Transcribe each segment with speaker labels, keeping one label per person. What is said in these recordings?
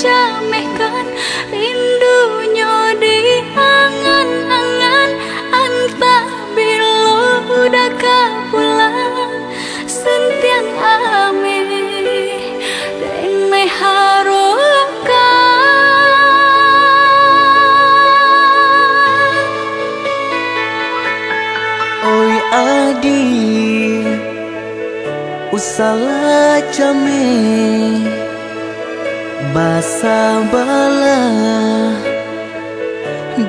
Speaker 1: jamehkan rindunya di angan-angan anta bilo udah kapulang sentian ame denai harukan oi adi usalah jameh Basa bala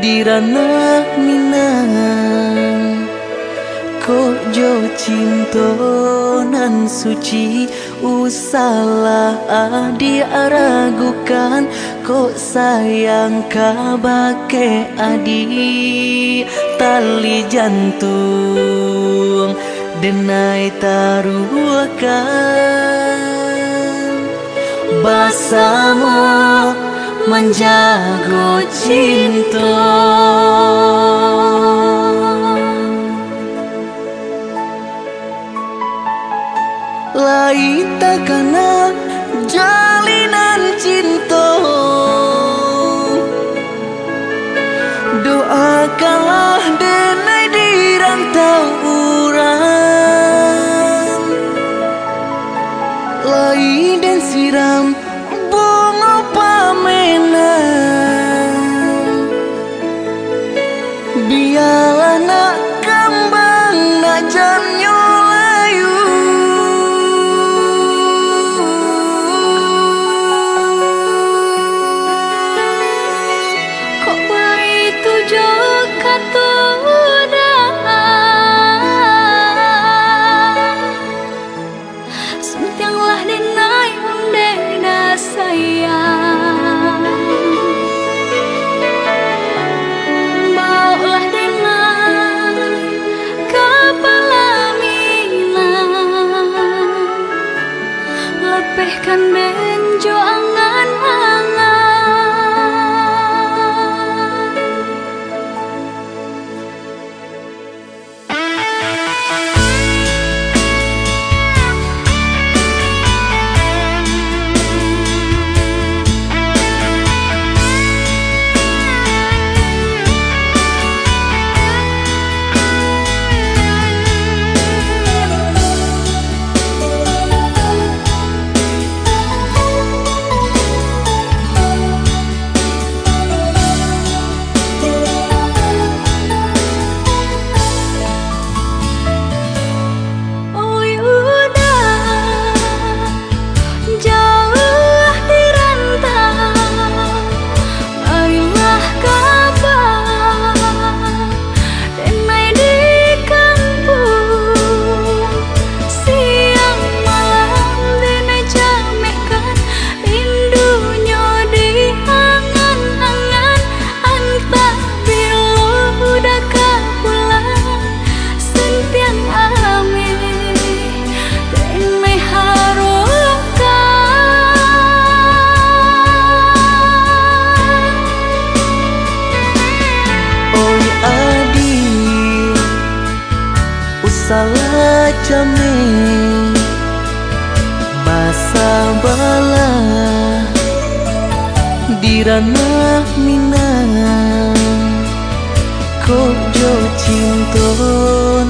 Speaker 1: Dirana minang. Kok jo cinto nan suci Usalah adi ragukan Kok sayang kabake adi Tali jantung denai taruhkan Basamu menjago cinta Usalah jame Basa bala Dirana minang. Kok jo cinto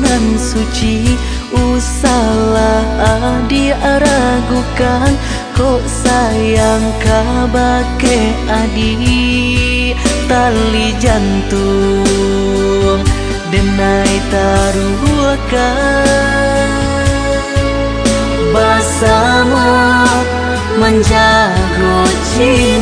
Speaker 1: nan suci Usalah adi ragukan Kok sayang kabake adi Tali jantung Denai taruhkan. Basamu menjago cinta